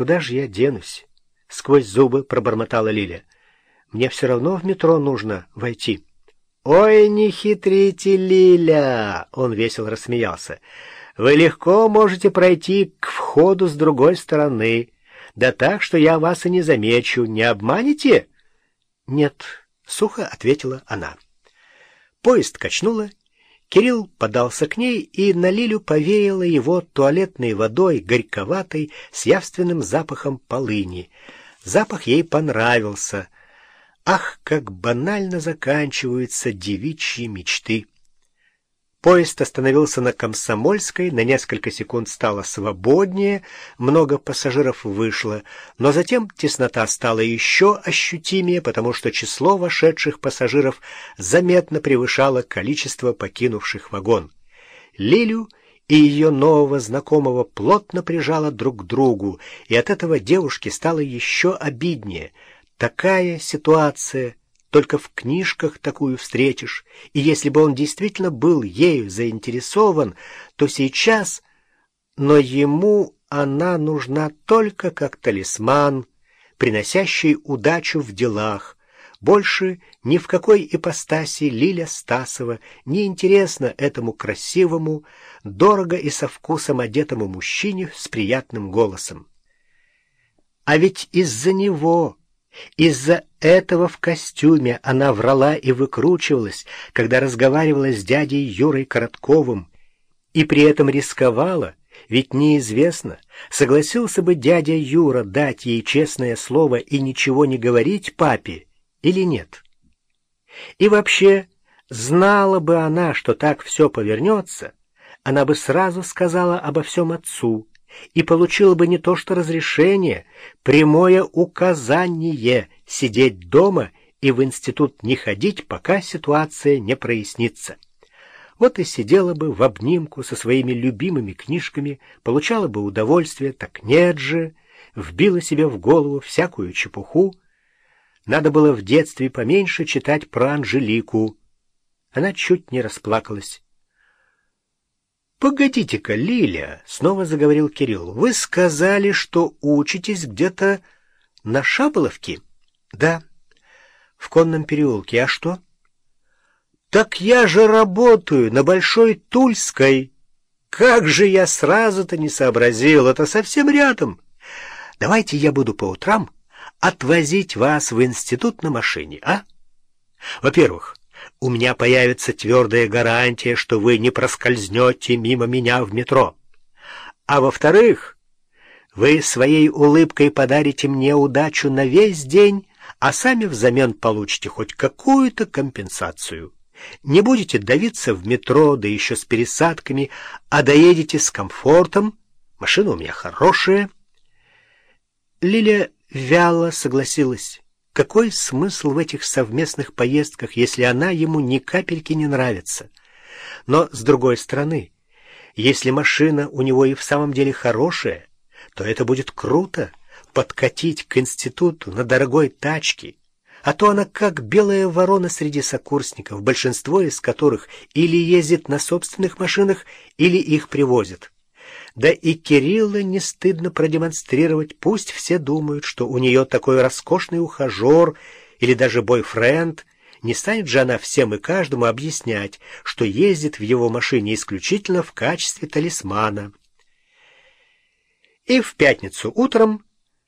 куда же я денусь? — сквозь зубы пробормотала Лиля. — Мне все равно в метро нужно войти. — Ой, не хитрите, Лиля! — он весело рассмеялся. — Вы легко можете пройти к входу с другой стороны. Да так, что я вас и не замечу. Не обманете? — Нет, — сухо ответила она. Поезд качнуло, Кирилл подался к ней, и на Лилю повеяло его туалетной водой, горьковатой, с явственным запахом полыни. Запах ей понравился. Ах, как банально заканчиваются девичьи мечты! Поезд остановился на Комсомольской, на несколько секунд стало свободнее, много пассажиров вышло, но затем теснота стала еще ощутимее, потому что число вошедших пассажиров заметно превышало количество покинувших вагон. Лилю и ее нового знакомого плотно прижало друг к другу, и от этого девушке стало еще обиднее. Такая ситуация только в книжках такую встретишь, и если бы он действительно был ею заинтересован, то сейчас... Но ему она нужна только как талисман, приносящий удачу в делах. Больше ни в какой ипостаси Лиля Стасова не интересна этому красивому, дорого и со вкусом одетому мужчине с приятным голосом. А ведь из-за него из-за этого в костюме она врала и выкручивалась, когда разговаривала с дядей Юрой Коротковым, и при этом рисковала, ведь неизвестно, согласился бы дядя Юра дать ей честное слово и ничего не говорить папе или нет. И вообще, знала бы она, что так все повернется, она бы сразу сказала обо всем отцу, и получила бы не то что разрешение, прямое указание сидеть дома и в институт не ходить, пока ситуация не прояснится. Вот и сидела бы в обнимку со своими любимыми книжками, получала бы удовольствие, так нет же, вбила себе в голову всякую чепуху. Надо было в детстве поменьше читать про Анжелику. Она чуть не расплакалась. «Погодите-ка, Лиля!» — снова заговорил Кирилл. «Вы сказали, что учитесь где-то на Шаболовке?» «Да, в конном переулке. А что?» «Так я же работаю на Большой Тульской. Как же я сразу-то не сообразил, это совсем рядом. Давайте я буду по утрам отвозить вас в институт на машине, а? Во-первых, у меня появится твердая гарантия, что вы не проскользнете мимо меня в метро. А во-вторых, вы своей улыбкой подарите мне удачу на весь день, а сами взамен получите хоть какую-то компенсацию. Не будете давиться в метро, да еще с пересадками, а доедете с комфортом. Машина у меня хорошая. Лиля вяло согласилась. Какой смысл в этих совместных поездках, если она ему ни капельки не нравится? Но, с другой стороны, если машина у него и в самом деле хорошая, то это будет круто — подкатить к институту на дорогой тачке, а то она как белая ворона среди сокурсников, большинство из которых или ездит на собственных машинах, или их привозят. Да и Кирилла не стыдно продемонстрировать, пусть все думают, что у нее такой роскошный ухажер или даже бойфренд. Не станет же она всем и каждому объяснять, что ездит в его машине исключительно в качестве талисмана. И в пятницу утром